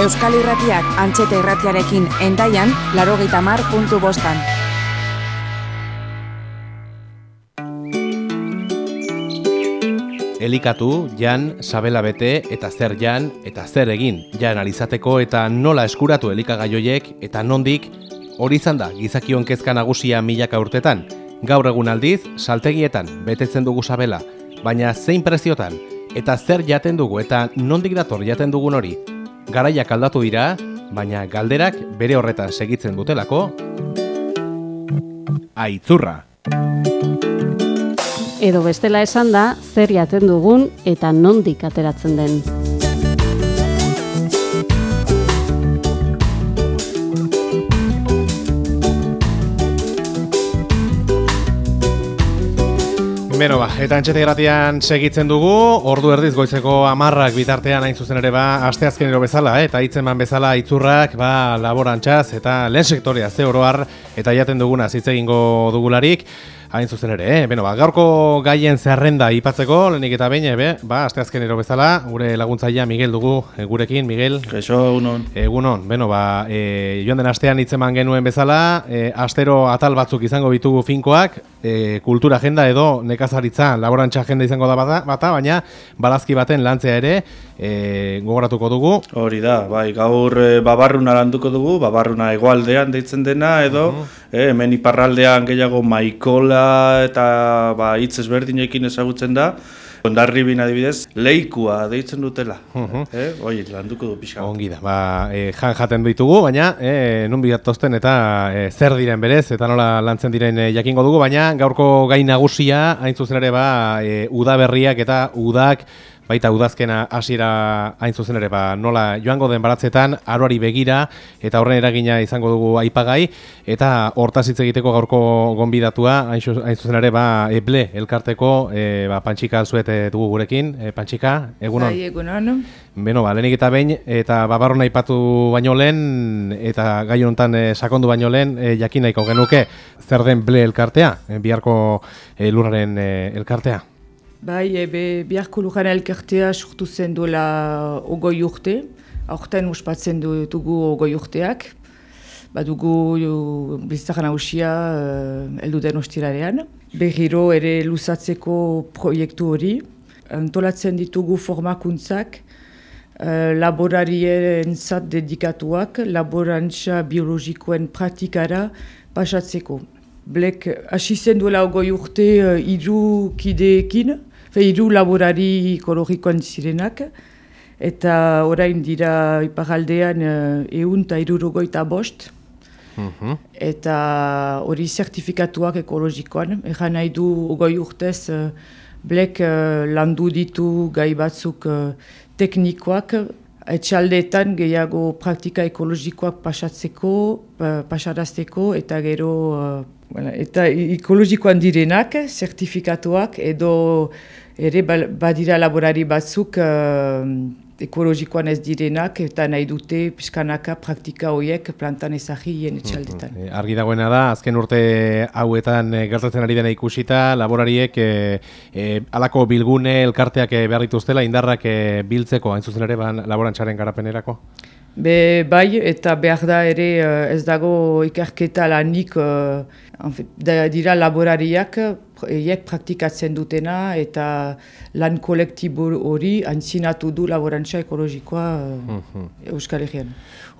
Euskal Irratiak antxete irratiarekin endaian, laro mar puntu bostan. Elikatu, jan, sabela bete, eta zer jan, eta zer egin, jan alizateko eta nola eskuratu elikagaioiek, eta nondik, hori izan da gizakion kezka nagusia milaka urtetan, gaur egun aldiz, saltegietan, betetzen dugu sabela, baina zein preziotan, eta zer jaten dugu eta nondik dator jaten dugun hori. Garaiak aldatu dira, baina galderak bere horretan segitzen dutelako. Aitzurra. Edo bestela esan da, zer jaten dugun eta nondik ateratzen den. Beno ba, eta antxete gratian segitzen dugu, ordu erdiz goizeko amarrak bitartean hain zuzen ere ba, asteazkenero bezala, eh? eta hitzeman bezala itzurrak, ba, laborantxaz, eta lehen sektorea ze oroar, eta jaten duguna zitzegingo dugularik, hain zuzen ere, eh? Beno, ba, gaurko gaien zerrenda ipatzeko, lehenik eta baina, be, ba, asteazkenero bezala, gure laguntzaia Miguel dugu, e, gurekin, Miguel. Eso, egunon. Egunon, beno, ba, e, joan den astean hitzeman genuen bezala, e, astero atal batzuk izango bitugu finkoak, e, kultura agenda edo nekazaritza laborantza agenda izango da bata, bata baina balazki baten lantzea ere e, gogoratuko dugu. Hori da, bai, gaur e, babarruna landuko dugu, babarruna egoaldean deitzen dena edo uh hemen iparraldean gehiago maikola eta ba, hitz ezberdinekin ezagutzen da. Ondarri bina adibidez, leikua deitzen dutela. Uh -huh. eh? Oi, landuko du pixka. Ongi da, ba, e, jan jaten ditugu, baina e, nun bidatozten eta e, zer diren berez, eta nola lantzen diren e, jakingo dugu, baina gaurko gain nagusia, hain zuzen ere, ba, e, udaberriak eta udak baita udazkena hasiera hain zuzen ere ba, nola joango den baratzetan aroari begira eta horren eragina izango dugu aipagai. Eta hortaz hitz egiteko gaurko gonbidatua hain zuzen ere ba eble elkarteko e, ba pantxika zuet dugu gurekin. E, pantxika egunon bai egunon Beno, ba, lehenik eta behin, eta babarro aipatu baino lehen, eta gai honetan e, sakondu baino lehen, e, jakin nahiko genuke, zer den ble elkartea, e, biharko e, lurraren e, elkartea? Bai, ebe, biharko lujan elkartea sortu zen duela ogoi urte, aurten uspatzen dugu ogoi urteak, ba dugu bizitzakan hausia uh, eldu den ostirarean. Berriro ere luzatzeko proiektu hori, antolatzen ditugu formakuntzak, uh, laborarien zat dedikatuak, laborantza biologikoen praktikara pasatzeko. Blek, hasi zen duela ogoi urte uh, iru kideekin, fe iru laborari ekologikoan zirenak, eta orain dira iparaldean egun eta irurogoita bost, mhm. eta hori zertifikatuak ekologikoan, egan nahi du ogoi urtez, blek landu ditu gai batzuk teknikoak, etxaldeetan gehiago praktika ekologikoak pasatzeko, pasarazteko, eta gero Voilà, eta ekologikoan direnak, zertifikatuak, edo ere badira laborari batzuk uh, ekologikoan ez direnak, eta nahi dute pizkanaka praktika horiek plantan ezagien etxaldetan. Mm -hmm. Argi dagoena da, azken urte hauetan e, gertatzen ari dena ikusita, laborariek e, e, alako bilgune elkarteak behar dituztela, indarrak e, biltzeko, hain zuzen ere, ban, laborantxaren garapenerako? Be, bai, eta behar da ere ez dago ikerketa lanik da, dira laborariak eiek praktikatzen dutena eta lan kolektibo hori antzinatu du laborantza ekologikoa mm Euskal Herrian.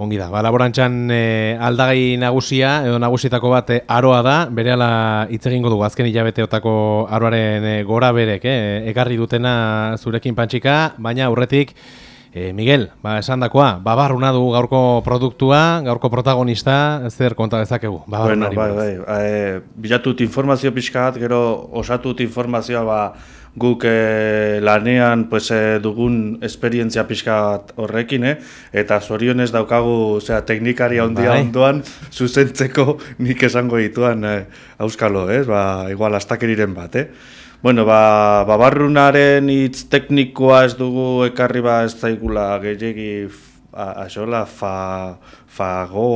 Ongi da, ba, laborantzan e, aldagai nagusia, edo nagusietako bat e, aroa da, bere ala hitz egingo dugu azken hilabeteotako aroaren e, gora berek, e, egarri dutena zurekin pantxika, baina aurretik E, Miguel, ba, esan dakoa, babarruna du gaurko produktua, gaurko protagonista, zer konta dezakegu? Bueno, bai, bai, e, bilatut informazio pixka bat, gero osatut informazioa ba, guk e, lanean pues, e, dugun esperientzia pixka bat horrekin, eh? eta zorionez daukagu zera, teknikaria ondia bai. ondoan zuzentzeko nik esango dituan e, auskalo, eh? ba, igual astakeriren bat. Eh? Bueno, ba, babarrunaren hitz teknikoa ez dugu ekarri ba ez zaigula gehiagi a- axola fa, fago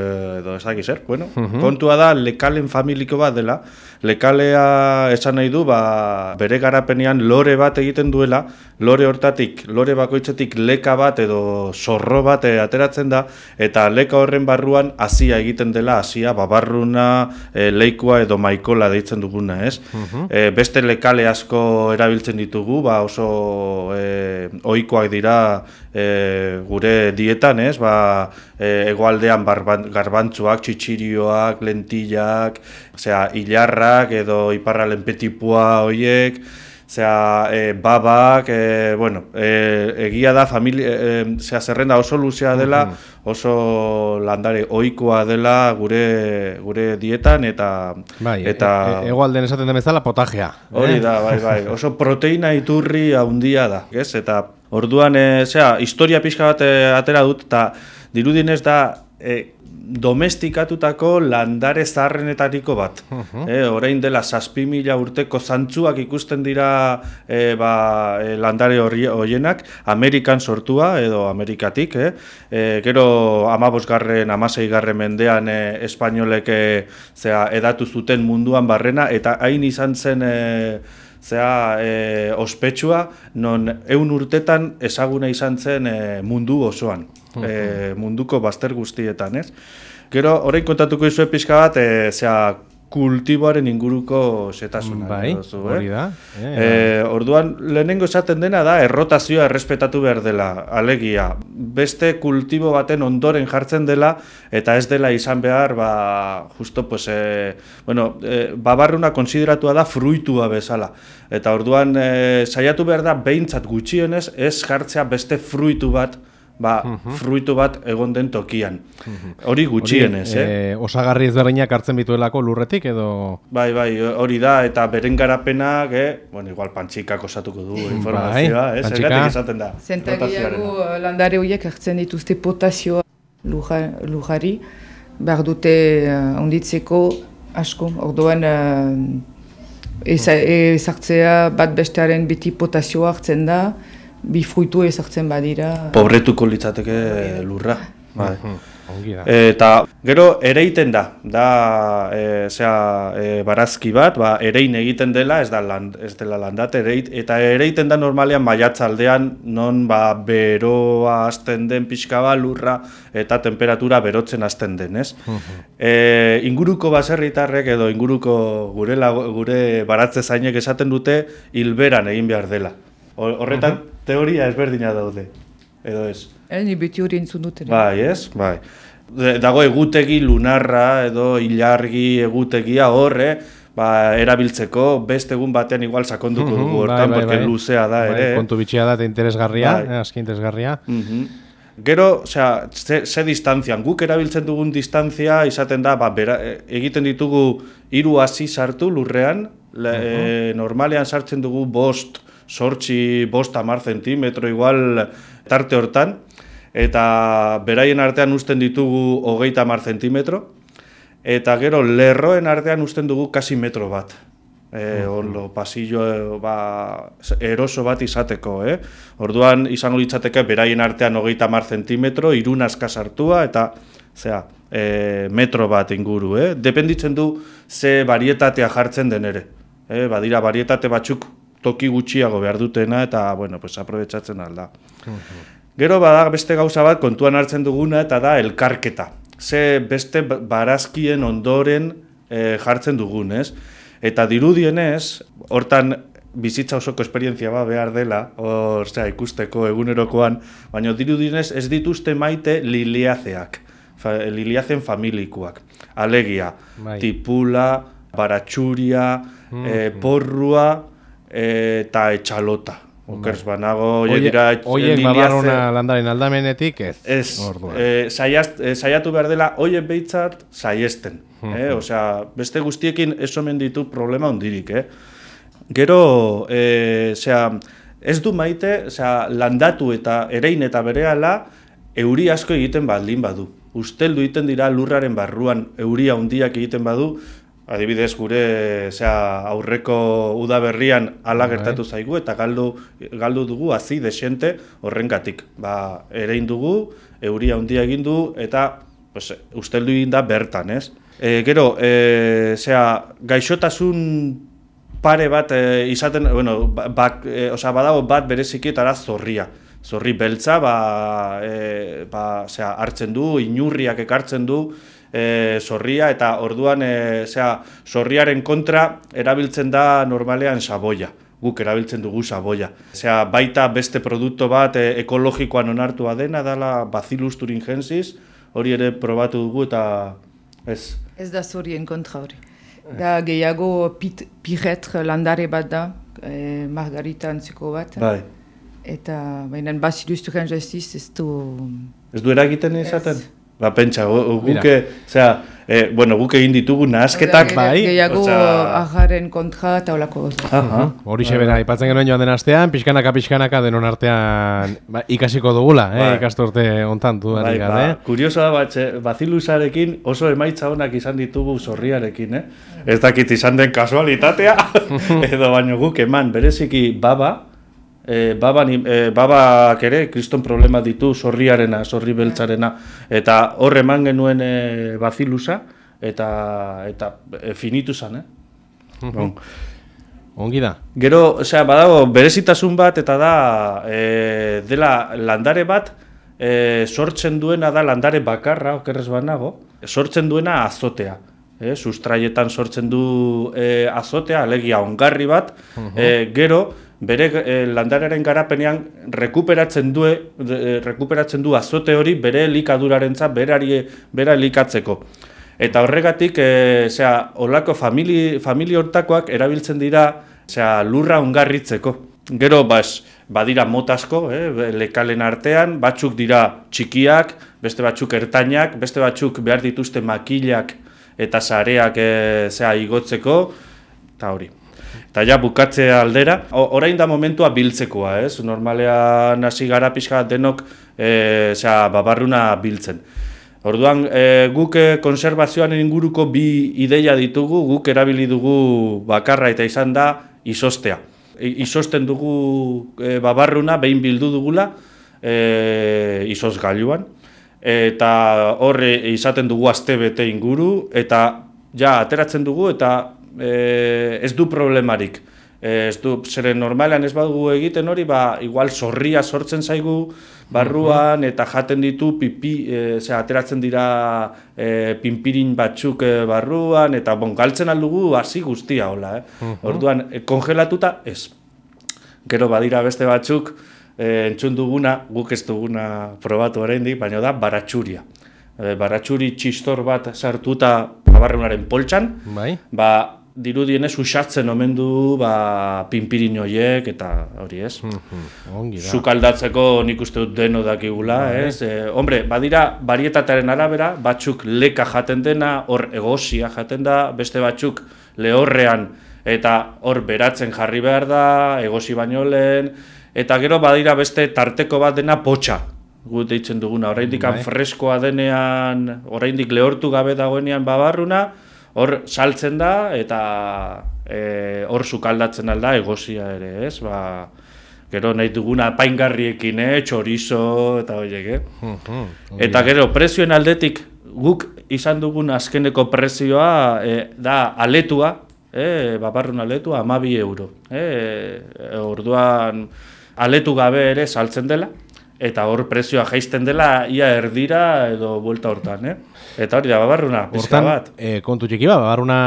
edo ez dakiz zer, bueno, kontua da lekalen familiko bat dela, lekalea esan nahi du, ba, bere garapenean lore bat egiten duela, lore hortatik, lore bakoitzetik leka bat edo zorro bat eh, ateratzen da, eta leka horren barruan hasia egiten dela, hasia babarruna, eh, leikua edo maikola deitzen duguna, ez? Eh, beste lekale asko erabiltzen ditugu, ba oso eh, ohikoak dira eh, gure dietan, ez? Ba, eh, egoaldean barban, garbantzuak, txitsirioak, lentillak, osea, hilarrak edo iparralen petipua hoiek, Osea, e, babak, e, bueno, e, egia da, familia, e, osea, zerrenda oso luzea dela, oso landare ohikoa dela gure gure dietan eta Bai, eta e, e, egoalden esaten den bezala potajea. hori eh? da, bai, bai, oso proteina iturri handia da, ez? Eta orduan, e, osea, historia pixka bat atera dut eta dirudienez da e, domestikatutako landare zaharrenetariko bat. eh, orain dela zazpi mila urteko zantzuak ikusten dira e, ba, e, landare horienak, Amerikan sortua edo Amerikatik, eh? E, gero amabosgarren, amaseigarren mendean e, espainolek e, zera, edatu zuten munduan barrena, eta hain izan zen e, zea e, ospetsua, non eun urtetan ezaguna izan zen e, mundu osoan, e, munduko bazter guztietan, ez? Gero, orain kontatuko izue pixka bat, e, zea, kultiboaren inguruko setasuna. Bai, duzu, hori da. Eh, E, orduan, lehenengo esaten dena da, errotazioa errespetatu behar dela, alegia. Beste kultibo baten ondoren jartzen dela, eta ez dela izan behar, ba, justo, pues, e, bueno, e, babarruna konsideratua da fruitua bezala. Eta orduan, e, saiatu behar da, behintzat gutxienez, ez jartzea beste fruitu bat, ba, fruitu bat egon den tokian. Hori gutxienez, hori, eh? eh, osagarri ezberdinak hartzen bituelako lurretik edo... Bai, bai, hori da, eta beren garapenak, eh? Bueno, igual pantxikak osatuko du informazioa, Bai, eh? Zergatik esaten da. Zentagiago eh, landare horiek hartzen dituzte potazioa luja- lujari, behar dute uh, onditzeko asko, orduan uh, ezartzea bat bestearen beti potazioa hartzen da, bi fruitu ezartzen badira. Pobretuko litzateke lurra. Bai. Ongi da. Eta gero ereiten da, da e, zera, e, barazki bat, ba, erein egiten dela, ez, da land, ez dela landat, ereit, eta ereiten da normalean maiatzaldean, non ba, beroa hasten den pixka bat lurra, eta temperatura berotzen hasten den, ez? e, inguruko baserritarrek edo inguruko gure, lago- gure baratze zainek esaten dute hilberan egin behar dela. Hor- Horretan teoria ezberdina daude, edo ez? Eh, ni beti hori entzun dut ere. Bai, ez? Bai. De- Dago egutegi lunarra edo ilargi egutegia horre, ba, erabiltzeko beste egun batean igual sakonduko Mhm, dugu bai, hortan, bai, porque bai. luzea da Bai, ere. kontu bitxia da eta interesgarria, Bai. eh, aski interesgarria. Mhm. Gero, osea, ze, ze distantzian, guk erabiltzen dugun distantzia izaten da, ba, bera, egiten ditugu hiru hasi sartu lurrean, le, e, normalean sartzen dugu bost, sortxi, bost amar zentimetro igual tarte hortan, eta beraien artean usten ditugu hogeita amar zentimetro, eta gero lerroen artean usten dugu kasi metro bat. E, onlo, pasillo e, ba, eroso bat izateko, eh? Orduan izango litzateke beraien artean hogeita mar zentimetro, irun aska sartua eta zera, e, metro bat inguru, eh? Dependitzen du ze varietatea jartzen den ere. Eh? Badira varietate batzuk toki gutxiago behar dutena eta, bueno, pues aprobetsatzen alda. Gero bada beste gauza bat kontuan hartzen duguna eta da elkarketa. Ze beste ba- barazkien ondoren eh, jartzen dugun, ez? Eta dirudienez, hortan bizitza osoko esperientzia ba behar dela, hor, osea, ikusteko egunerokoan, baina dirudienez ez dituzte maite liliazeak, fa, liliazen familikoak. Alegia, Bai. tipula, baratxuria, eh, porrua eh, eta etxalota. Okers banago, Oie- dira Oiek liliaze- babarruna landaren aldamenetik ez. Ez, e, saiast, e, saiatu behar dela hoiek behitzat saiesten. eh? Osea, beste guztiekin ez omen ditu problema hondirik. Eh? Gero, e, osea, ez du maite, osea, landatu eta erein eta berehala euri asko egiten baldin badu. Usteldu egiten dira lurraren barruan euria handiak egiten badu, adibidez gure zera, aurreko udaberrian ala gertatu zaigu eta galdu, galdu dugu hazi desente horrengatik. Ba, erein dugu, euria handia egin du eta pues, usteldu egin da bertan, ez? E, gero, e, zera, gaixotasun pare bat e, izaten, bueno, ba, ba, e, osea, badago bat bereziki eta zorria. Zorri beltza, ba, e, ba, zera, hartzen du, inurriak ekartzen du, e, zorria eta orduan e, zera, zorriaren kontra erabiltzen da normalean saboia guk erabiltzen dugu saboia. Osea, baita beste produktu bat e, ekologikoan onartua dena dela Bacillus thuringiensis, hori ere probatu dugu eta ez. Ez da zorien kontra hori. Da gehiago pit, piretr landare bat da, e, margarita antziko bat. Bai. Eta baina Bacillus thuringiensis ez du... Ez du eragiten izaten? Ez. Ba, pentsa, guke, zera, e, bueno, guk egin ditugu nahasketak. Bai. Gehiago Osea- ajaren kontra eta olako gauza. Aha. Hori bera, aipatzen genuen joan den astean, pixkanaka pixkanaka denon artean ba, ikasiko dugula, eh, Bai. ikasturte hontan du Bai, ba, kuriosoa da, batxe, bazilusarekin oso emaitza onak izan ditugu zorriarekin, eh? Ez dakit izan den kasualitatea, edo baino guk eman, bereziki baba, e, baba, e, babak ere, kriston problema ditu zorriarena, zorri beltzarena, eta hor eman genuen e, bazilusa, eta, eta e, finitu zan, eh? Bon. Ongi da. Gero, osea, badago berezitasun bat eta da e, dela landare bat e, sortzen duena da landare bakarra, okerrez banago, sortzen duena azotea. E, sustraietan sortzen du e, azotea, alegia ongarri bat, e, gero bere e, landarearen garapenean rekuperatzen du e, rekuperatzen du azote hori bere elikadurarentzat berari bera elikatzeko. Eta horregatik, e, zera, olako famili, famili hortakoak erabiltzen dira zera, lurra ongarritzeko. Gero, bas, badira motasko, eh, lekalen artean, batzuk dira txikiak, beste batzuk ertainak, beste batzuk behar dituzte makilak eta sareak e, zera, igotzeko, eta hori. Eta ja, bukatze aldera, o- orain da momentua biltzekoa, ez? Normalean hasi gara pixka denok e, zera, babarruna biltzen. Orduan, e, guk e, konservazioan inguruko bi ideia ditugu, guk erabili dugu bakarra eta izan da izostea. Izosten dugu e, babarruna, behin bildu dugula, e, izozgailuan, eta horre izaten dugu aste inguru, eta ja, ateratzen dugu, eta e, ez du problemarik. E, ez du, zeren normalean ez badugu egiten hori, ba, igual zorria sortzen zaigu barruan, eta jaten ditu pipi, e, zera, ateratzen dira e, pinpirin batzuk e, barruan, eta bon, galtzen aldugu hasi guztia hola, eh? Orduan, e, kongelatuta ez. Gero badira beste batzuk, e, entzun duguna, guk ez duguna probatu oraindik, baina da baratxuria. E, baratxuri txistor bat sartuta babarrunaren poltsan, Bai? ba, dirudienez usatzen omen du ba, pinpirin horiek eta hori ez. Ongi da. Zuk aldatzeko nik uste dut deno dakigula, ez? E, hombre, badira, barietatearen arabera, batzuk leka jaten dena, hor egosia jaten da, beste batzuk lehorrean eta hor beratzen jarri behar da, egosi baino lehen, eta gero badira beste tarteko bat dena potxa, gu deitzen duguna, oraindik Bai. freskoa denean, oraindik lehortu gabe dagoenean babarruna, hor saltzen da eta e, hor sukaldatzen alda egosia ere, ez? Ba, gero nahi duguna apaingarriekin, eh, txorizo eta horiek, eh? Mhm, ongi Eta gero, prezioen aldetik guk izan dugun azkeneko prezioa e, da aletua, e, babarrun aletua, amabi euro. E, e, orduan aletu gabe ere saltzen dela, eta hor prezioa jaisten dela ia erdira edo buelta hortan, eh? Eta hori da, babarruna, pizka bat. e, kontu txiki bat, babarruna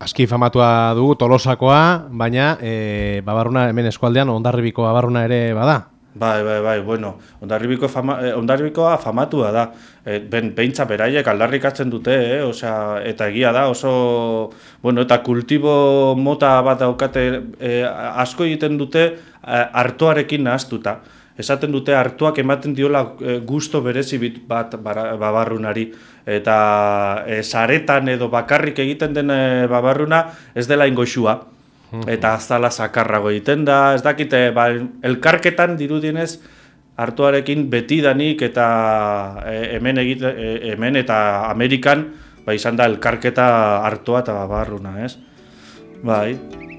aski famatua dugu tolosakoa, baina e, babarruna hemen eskualdean ondarribiko babarruna ere bada. Bai, bai, bai, bueno, ondarribiko fama, eh, ondarribikoa famatua da. E, ben, beintza beraiek aldarrikatzen dute, eh? Osea, eta egia da oso, bueno, eta kultibo mota bat daukate, e, asko egiten dute eh, artoarekin nahaztuta. Esaten dute hartuak ematen diola e, gusto berezi bit bat babarrunari. Eta e, saretan edo bakarrik egiten den e, babarruna ez dela ingoxua eta azala zakarrago egiten da, ez dakite, ba, elkarketan dirudienez hartuarekin betidanik eta hemen, egite, hemen eta Amerikan ba, izan da elkarketa hartua eta barruna, ez? Bai.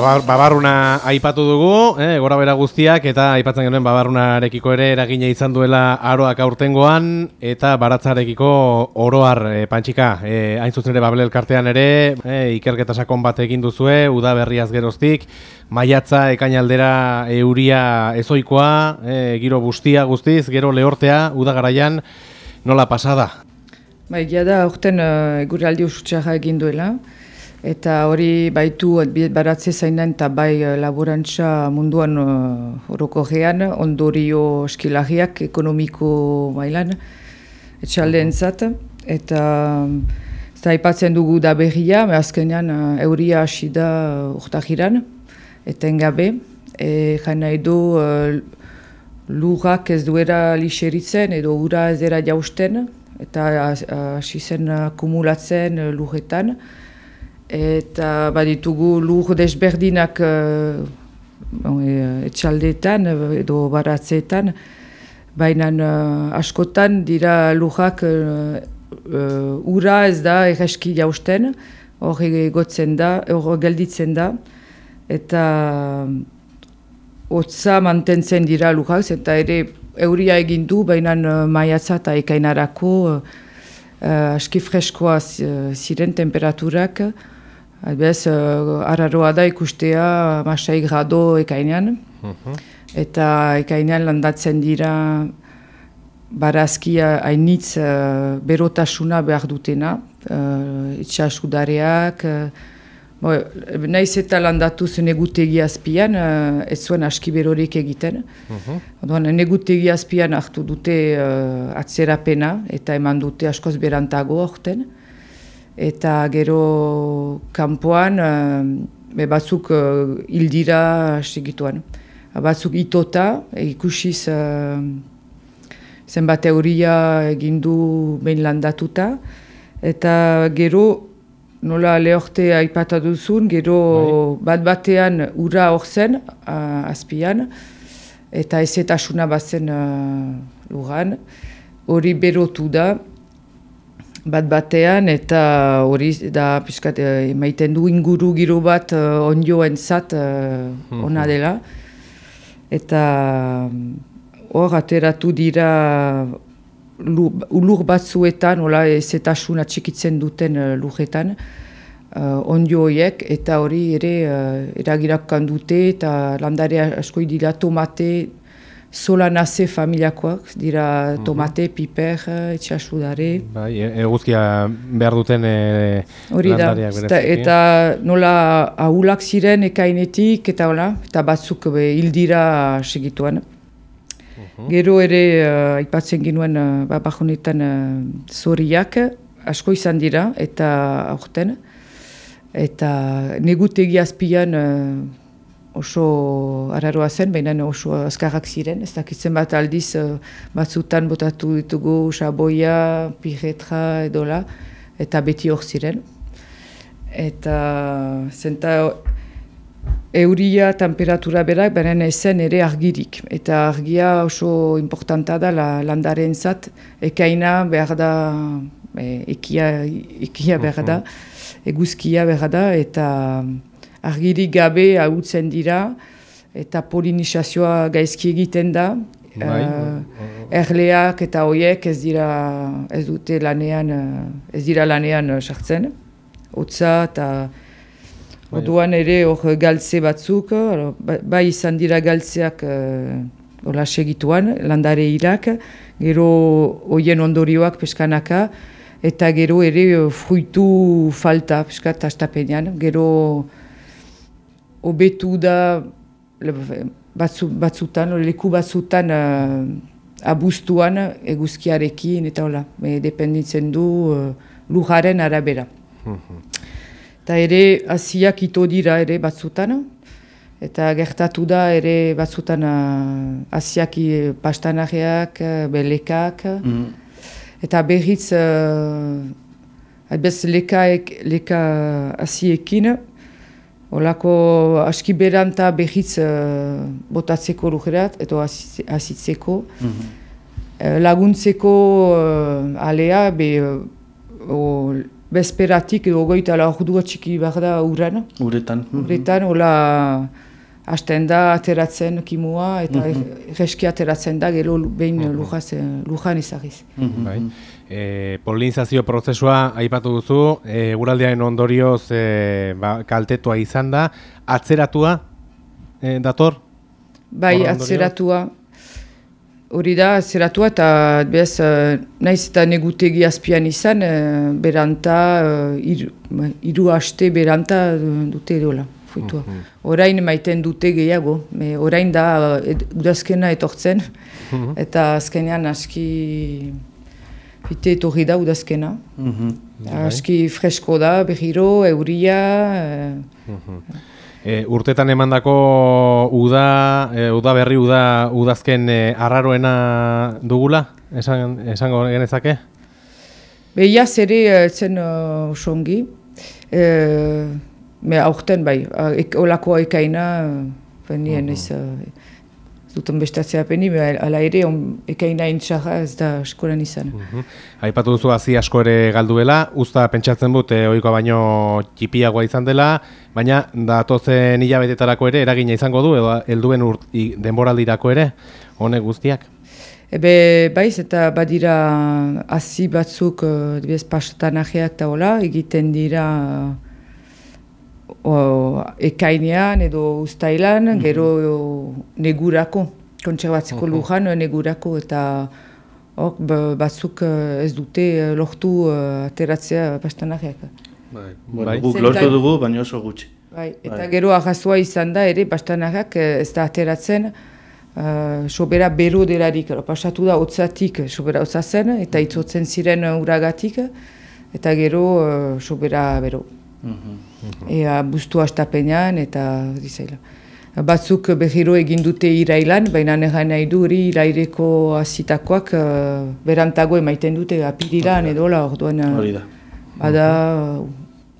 Beno, ba, ba- babarruna aipatu dugu, eh, gora bera guztiak, eta aipatzen genuen babarrunarekiko ere eragina izan duela aroak aurtengoan, eta baratzarekiko oroar eh, pantxika. Eh, hain zuzen ere Babel elkartean ere, eh, ikerketa sakon bat egin duzue, uda berriaz geroztik, maiatza ekainaldera euria ezoikoa, eh, giro bustia guztiz, gero lehortea, uda garaian, nola pasada? Ba, egia da, aurten uh, eguraldi usutxarra egin duela, eta hori baitu baratze zainan eta bai uh, laborantza munduan uh, ondorio eskilarriak ekonomiko mailan, etxaldeentzat, eta um, ez da aipatzen dugu da berria, azkenean uh, euria hasi da urtahiran, etengabe, e, jana edo uh, lurrak ez duera lixeritzen edo ura ez dira jausten, eta has- hasi zen akumulatzen lurretan. Eta baditugu lur desberdinak uh, bon, e, etxaldeetan eh, edo baratzeetan, baina uh, askotan dira lurrak uh, uh, ura ez da erreski jausten, hor egotzen da, hor gelditzen da, eta hotza mantentzen dira lujak, eta ere euria egin du, baina uh, maiatza eta ekainarako uh, uh, aski freskoa zi- ziren temperaturak. Bez, uh, araroa da ikustea masai grado ekainean. Eta ekainean landatzen dira barazkia hainitz uh, berotasuna behar dutena. Uh, Itxasudareak, uh, Bo, naiz eta landatu zen egutegi azpian, uh, ez zuen aski berorik egiten. Orduan, negutegi azpian hartu dute uh, atzerapena eta eman dute askoz berantago orten. Eta gero kanpoan be batzuk uh, hildira segituan. Batzuk itota, e, ikusiz uh, zenbat euria egin du behin landatuta. Eta gero nola lehorte aipata duzun, gero bat batean ura hor zen, uh, azpian, eta ezetasuna bazen uh, lugan. Hori berotu da, bat batean, eta hori da pixkat uh, emaiten du inguru giro bat uh, onjoen zat uh, ona dela. Eta hor ateratu dira lu- ulur batzuetan, hola ezetasuna txikitzen duten uh, lurretan, uh, horiek, eta hori ere uh, eragirakan dute, eta landare asko dira tomate, solanaze familiakoak, dira tomate, piper, etxasudare, Bai, e- eguzkia behar duten e, Hori da, eta, eta nola ahulak ziren ekainetik, eta hola, eta batzuk be, hildira segituan. Gero ere, uh, aipatzen ginuen, uh, babajonetan uh, zoriak, asko izan dira, eta aurten. Eta negutegi azpian uh, oso araroa zen, baina oso azkarrak ziren. Ez dakitzen bat aldiz, uh, batzutan botatu ditugu xaboia, piretra edola, eta beti hor ziren. Eta zenta euria, temperatura berak, beren ezen ere argirik. Eta argia oso importanta da la, landaren zat, ekaina behar da, e, ekia, ekia behar da, eguzkia behar da, eta argirik gabe hautzen dira, eta polinizazioa gaizki egiten da. Bai. Eh, erleak eta hoiek ez dira ez dute lanean eh, ez dira lanean eh, sartzen. Hotza eta Orduan ere hor galtze batzuk, alo, ba- bai izan dira galtzeak uh, hola segituan, landare hilak, gero hoien ondorioak peskanaka, eta gero ere fruitu falta peskat astapenean, gero hobetu da le- batzu, batzutan, leku batzutan uh, abuztuan eguzkiarekin, eta hola, e, dependitzen du uh, lujaren arabera. Eta ere, hasiak ito dira ere batzutan, eta gertatu da ere batzutan uh, hasiak i- pastanajeak, uh, belekak, eta berriz uh, Bez lekaek, leka aziekin, olako aski beranta behiz uh, botatzeko lujerat, eto azitzeko. Mm laguntzeko uh, alea, be, uh, bezperatik edo goita la ordua txiki behar da uran. Uretan. Uretan, hola hasten da ateratzen kimua eta mm -hmm. ateratzen da gero behin mm -hmm. lujan ezagiz. Mm bai. E, polinizazio prozesua aipatu duzu, e, guraldearen ondorioz e, ba, kaltetua izan da, atzeratua e, dator? Bai, atzeratua. Hori da, atzeratua eta bez, naiz eta negutegi azpian izan, beranta, iru haste beranta dute fuitua. Mm Orain maiten dute gehiago, me, orain da udazkena etortzen, mhm. eta azkenean aski fite etorri da udazkena. Mm Aski fresko da, behiro, euria... E, E, urtetan emandako uda, e, uda berri uda udazken e, arraroena dugula, esan, esango genezake? Behiaz ere zen uh, songi. E, Me aurten bai, ek, olako ekaina, nien ez, duten bestatzea peni, ala ere, on, ekaina intxarra ez da eskolan izan. Mm Aipatu duzu hazi asko ere galduela, usta pentsatzen dut, eh, ohikoa baino txipiagoa izan dela, baina datozen hilabetetarako ere eragina izango du, edo helduen denboraldirako ere, honek guztiak? Ebe, baiz, eta badira hazi batzuk, uh, bez, pasatan eta hola, egiten dira o, ekainean edo ustailan, mm -hmm. gero negurako, kontserbatzeko mm -hmm. lujan negurako, eta ok, batzuk eh, ez dute eh, lortu ateratzea bastanarriak. Bai, bai. Guk lortu dugu, baina oso gutxi. Bai, eta bai. gero ahazua izan da ere bastanarriak ez da ateratzen, Uh, sobera bero delarik, pasatu da otzatik sobera otzazen, eta itzotzen ziren uragatik, eta gero uh, sobera bero. -hmm. Ea bustu astapenean eta dizaila. Batzuk behiro egin dute irailan, baina negan nahi du hori iraireko azitakoak uh, berantago emaiten dute apiriran edo la orduan. Eh, hori da. Bada,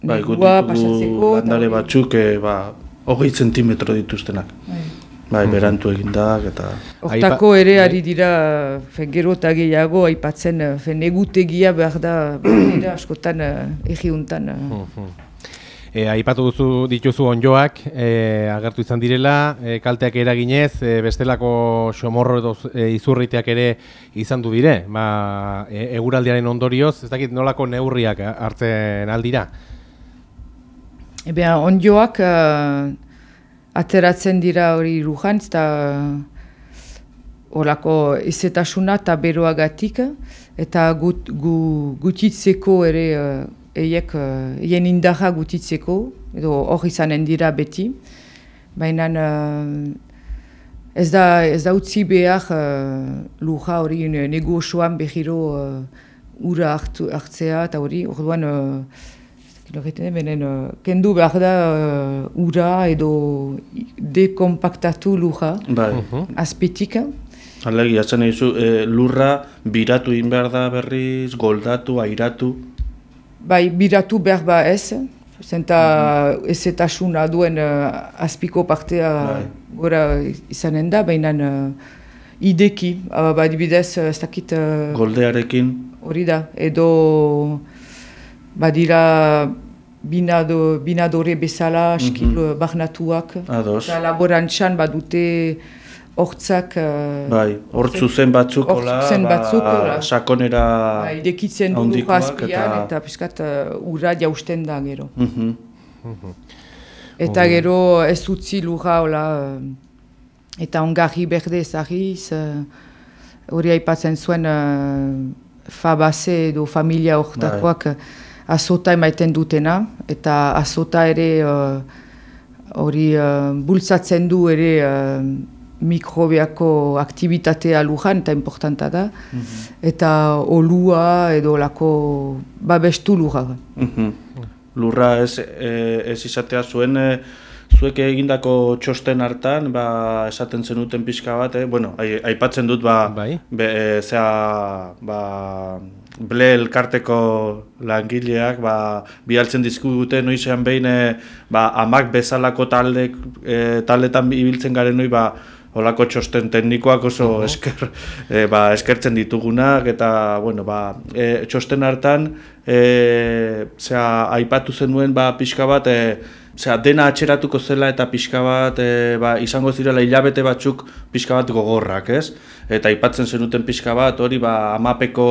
ba, negua pasatzeko. Landare batzuk, e, ba, hogei zentimetro dituztenak. Bai, bai berantu egindak eta... Hortako ere bai. ari dira, gero eta gehiago, aipatzen, negutegia behar da, askotan, egiuntan. E, aipatu duzu dituzu onjoak, e, agertu izan direla, e, kalteak eraginez, e, bestelako xomorro edo e, izurriteak ere izan du dire, ba, e, ondorioz, ez dakit nolako neurriak hartzen aldira? Ebe, onjoak ateratzen dira hori rujan, eta horako izetasuna eta beroagatik, eta gut, gu, gutitzeko ere eiek eien indarra gutitzeko, edo hor izanen dira beti. Baina ez, da, ez da utzi behar uh, luja hori nego osoan behiro uh, ura hartu, hartzea eta hori, orduan uh, benen, uh, kendu behar da uh, ura edo dekompaktatu luja bai. azpetik. Alegi, atzen e, lurra biratu in behar da berriz, goldatu, airatu. Bai, biratu behar ba ez, zenta mm -hmm. ezetasuna duen uh, azpiko partea bai. gora izanen da, baina uh, ideki, uh, ba dibidez, ez dakit... Uh, Goldearekin? Hori da, edo badira binado, binadore bezala, mm -hmm. barnatuak. Ados. Eta laborantxan badute hortzak... Uh, bai, hortzu zen batzuk, hola, ba, sakonera bai, dekitzen du jazpian, eta, eta piskat uh, urra jausten da gero. Mhm. Eta gero ez utzi lurra, hola, uh, eta ongarri berde ezagiz, uh, hori aipatzen zuen uh, fabase edo familia hortakoak bai. azota emaiten dutena, eta azota ere hori uh, bultzatzen du ere mikrobiako aktivitatea lujan eta importanta da, mm eta olua edo lako babestu lurra. Mm Lurra ez, e, ez izatea zuen, e, zuek egindako txosten hartan, ba, esaten zenuten pixka bat, eh? bueno, ai- aipatzen dut, ba, Bai. be, e, zea, ba, ble elkarteko langileak, ba, bialtzen dizkugute noizean behin, ba, amak bezalako taldek, e, taldetan ibiltzen garen noi, ba, Olako txosten teknikoak oso esker, e, ba, eskertzen ditugunak eta bueno, ba, e, txosten hartan e, zera, aipatu zenuen ba, pixka bat e, zera, dena atxeratuko zela eta pixka bat e, ba, izango zirela hilabete batzuk pixka bat gogorrak, ez? Eta aipatzen zenuten pixka bat hori ba, amapeko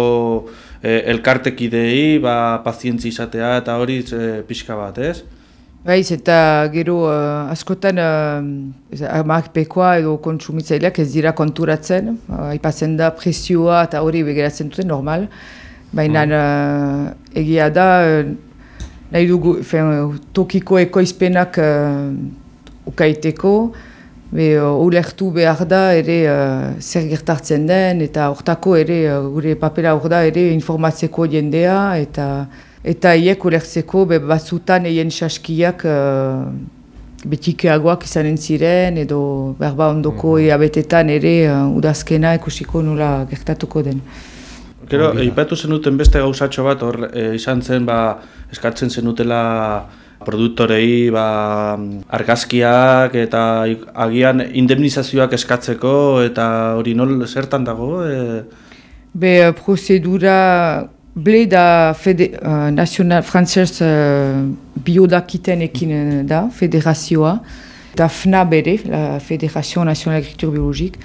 e, elkartekidei ba, pazientzi izatea eta hori e, pixka bat, ez? Baiz, eta gero uh, askotan uh, amakpekoa edo kontsumitzaileak ez dira konturatzen, uh, aipatzen da presioa eta hori begiratzen duten normal, baina uh, egia da uh, nahi dugu fen, tokiko ekoizpenak uh, ukaiteko, be, uh, ulertu behar da ere uh, zer gertartzen den eta hortako ere uh, gure papera hor da ere informatzeko jendea eta Eta hiek ulertzeko be batzutan eien saskiak uh, betikeagoak izanen ziren edo berba ondoko mm -hmm. ere uh, udazkena ikusiko nola gertatuko den. Gero, eipatu zenuten beste gauzatxo bat, hor e, izan zen, ba, eskatzen zenutela produktorei ba, argazkiak eta agian indemnizazioak eskatzeko eta hori nol zertan dago? E... Be, prozedura ble da fede, uh, national frantzes uh, biodakitenekin uh, da, federazioa, eta FNA bere, la Federazio Nazional Agriculture Biologik,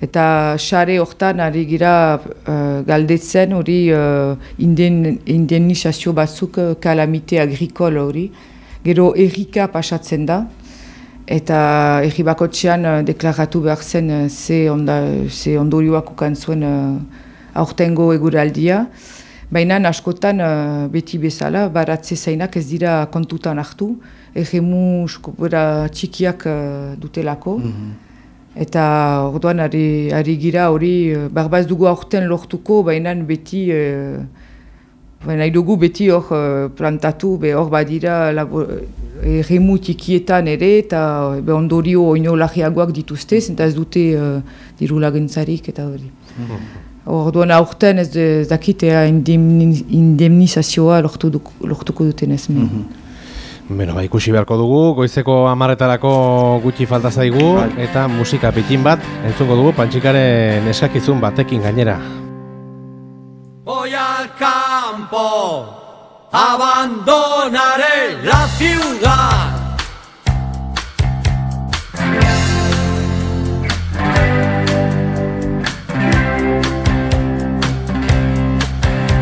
eta xare hortan ari gira uh, galdetzen hori uh, inden, indemnizazio batzuk uh, kalamite agrikol hori, gero errika pasatzen da, eta erri bakotxean uh, deklaratu behar zen uh, ze, onda, ze ondorioak ukan zuen uh, aurtengo eguraldia, Baina askotan beti bezala, baratze zainak ez dira kontutan hartu, egemu txikiak dutelako. Eta orduan ari, ari gira hori, barbaz dugu aurten lortuko, baina beti, e, baina dugu beti hor plantatu, be hor badira egemu txikietan ere, eta be ondorio oino lagiagoak dituzte, eta ez dute uh, diru lagentzarik eta hori. Orduan aurten ez dakitea indemnizazioa lortu duk, lortuko duten ez. Mm -hmm. Beno, ba, ikusi beharko dugu, goizeko amarretarako gutxi falta zaigu, eta musika pitin bat, entzungo dugu, pantxikaren eskakizun batekin gainera. Voy al campo, abandonaré la ciudad.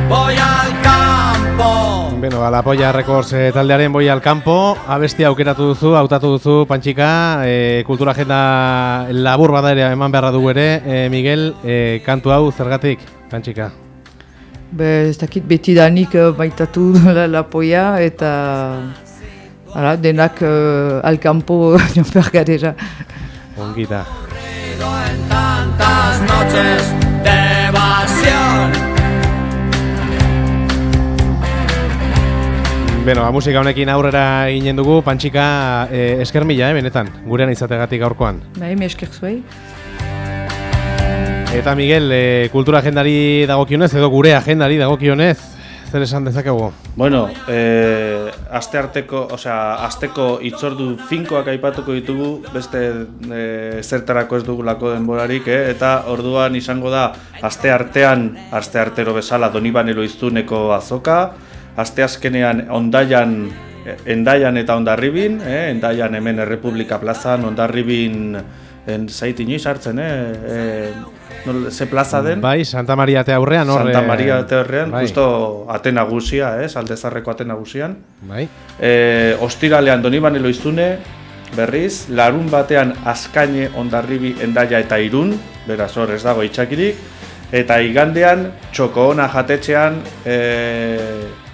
Voy al campo. Beno, ba, la polla records eh, taldearen boi al campo, abesti aukeratu duzu, hautatu duzu, Pantxika, eh, kultura agenda labur bada ere eman beharra dugu ere, eh, Miguel, eh, kantu hau zergatik, Pantxika? Be, ez dakit beti danik uh, baitatu la, la polla eta ara, denak uh, alkampo joan garera. Ongi da. En tantas noches de evasión. Beno, ba, musika honekin aurrera ginen dugu, Pantxika eh, esker mila, eh, benetan, gurean izategatik gaurkoan. Bai, me esker zuei. Eta Miguel, e, kultura agendari dagokionez, edo gure agendari dagokionez, zer esan dezakegu? Bueno, e, aste arteko, osea, asteko itzordu finkoak aipatuko ditugu, beste e, zertarako ez dugulako denborarik, eh? eta orduan izango da aste artean, aste artero bezala Doniban Eloiztuneko azoka, aste azkenean ondaian, endaian eta ondarribin, eh? endaian hemen Errepublika plazan, ondarribin en zait inoiz hartzen, eh? E, nol, ze plaza den? Bai, Santa Maria te aurrean, hor. Santa Maria te aurrean, bai. justo ate nagusia, eh? Aldezarreko ate nagusian. Bai. E, ostiralean Donibane Loizune, berriz, larun batean Azkaine, Ondarribi, Endaia eta Irun, beraz hor ez dago itxakirik, eta igandean Txokoona jatetxean e,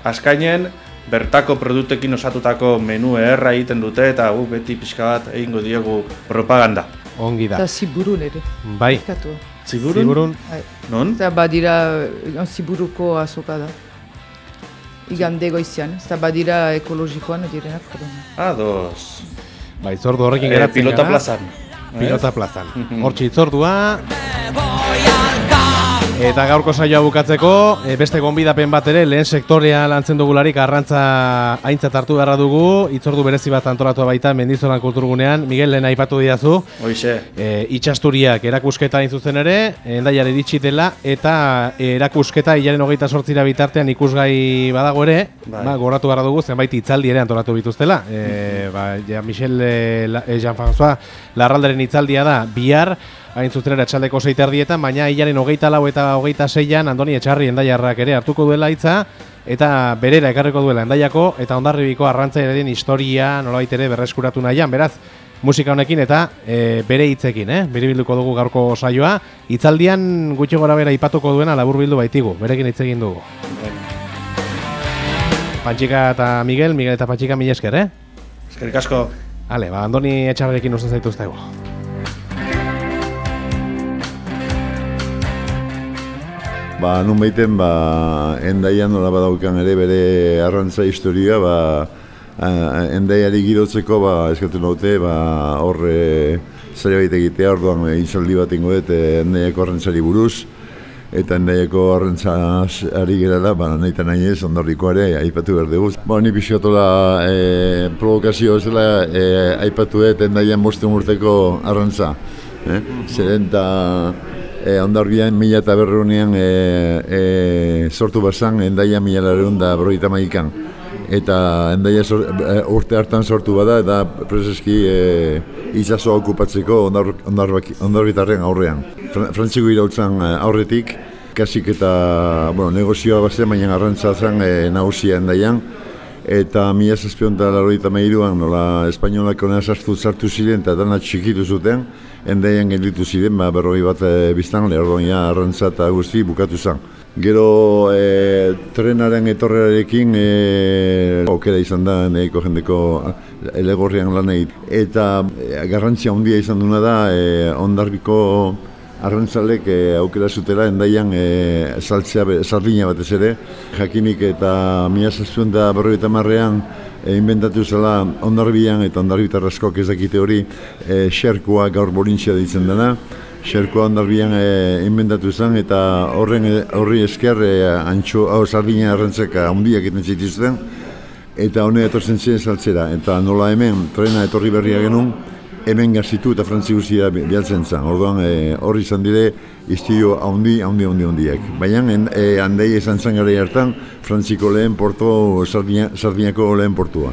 Azkainen, bertako produktekin osatutako menu erra egiten dute eta guk beti pixka bat egingo diegu propaganda. Ongi da. Eta ziburun ere. Bai. Merkatu. Ziburun? Ziburun. Bai. Non? Eta badira ziburuko azoka da. Igande goizian, eta badira ekologikoan direnak. Ados. Ba, itzordu horrekin Eh, geratzen pilota gara. plazan. Pilota Eh? plazan. Hortxe itzordua. Eta gaurko saioa bukatzeko, e, beste gonbidapen bat ere, lehen sektorea lantzen dugularik arrantza aintzat hartu beharra dugu, itzordu berezi bat antolatu baita Mendizolan kulturgunean, Miguel lehen aipatu diazu, Hoixe. e, itxasturiak erakusketa hain zuzen ere, endaiar iritsi dela, eta erakusketa hilaren hogeita sortzira bitartean ikusgai badago ere, Bai. ba, goratu beharra dugu, zenbait itzaldi ere antolatu bituztela. E, ba, ja, Michel e, La- e, Jean-François Larralderen itzaldia da, bihar, hain zuzen ere atxaldeko zeiterdietan, baina hilaren hogeita lau eta hogeita seian Andoni Etxarri endaiarrak ere hartuko duela hitza, eta berera ekarriko duela endaiako, eta ondarribiko arrantzaiaren historia nolabait ere berreskuratu nahian, beraz, musika honekin eta e, bere hitzekin, eh? Biribilduko dugu gaurko saioa. Hitzaldian gutxi gora bera ipatuko duena laburbildu baitigu, berekin hitz egin dugu. Pantxika eta Miguel, Miguel eta Pantxika mila esker, eh? Eskerrik asko. Hale, ba, Andoni Etxarrekin usten zaituztegu. Ba, nun baiten, ba, endaian nola badaukan ere bere arrantza historia, ba, a- endaiari girotzeko, ba, eskatu naute, ba, hor e, zaila baita egitea, orduan e, itzaldi bat ingo dut endaiako arrantzari buruz, eta endaiako arrantza ari gerala, ba, nahi eta nahi ez, ondorriko ere, aipatu behar dugu. Ba, ni pixkatola e, provokazio ez dela, e, aipatu dut endaian bosten urteko arrantza. Eh? Zeren eta e, ondarbian mila eta berreunean e, e, sortu bazan, endaia mila lareun da berroita maikan. Eta endaia sor, e, urte hartan sortu bada, eta preseski e, itxasoa okupatzeko ondar, ondarbaki- ondarbitarren aurrean. Fra, Frantziko irautzan aurretik, kasik eta bueno, negozioa bazen, baina arrantza zen e, nagusia endaian. Eta mila zazpion eta laroita mairuan, nola espainolako sartu sartu ziren eta dana txikitu zuten, endaian gelditu ziren, ba, berroi bat e, biztan, leherdoia, arrantza eta guzti bukatu zen. Gero e, trenaren etorrearekin e, aukera izan da nahiko jendeko elegorrian lan egit. Eta e, garrantzia handia izan duna da e, ondarbiko arrantzalek e, aukera zutela endaian e, saltzea, sardina batez ere. Jakinik eta mila zaztuen da berroita marrean e, inventatu zela ondarbian eta ondarbitar askok ez dakite hori e, xerkoa gaur borintzia ditzen dena. Xerkoa ondarbian e, inventatu zen eta horren horri esker e, antxo, hau sardina arrantzak handiak egiten zituzten eta hone etortzen ziren saltzera. Eta nola hemen trena etorri berria genuen, hemen gazitu eta frantzi guztia bialtzen zen. Orduan e, horri izan dire iztio handi, handi, handi, handiak. Baina e, handei esan zen gara hartan, frantziko lehen porto, Sardina, Sardinako lehen portua.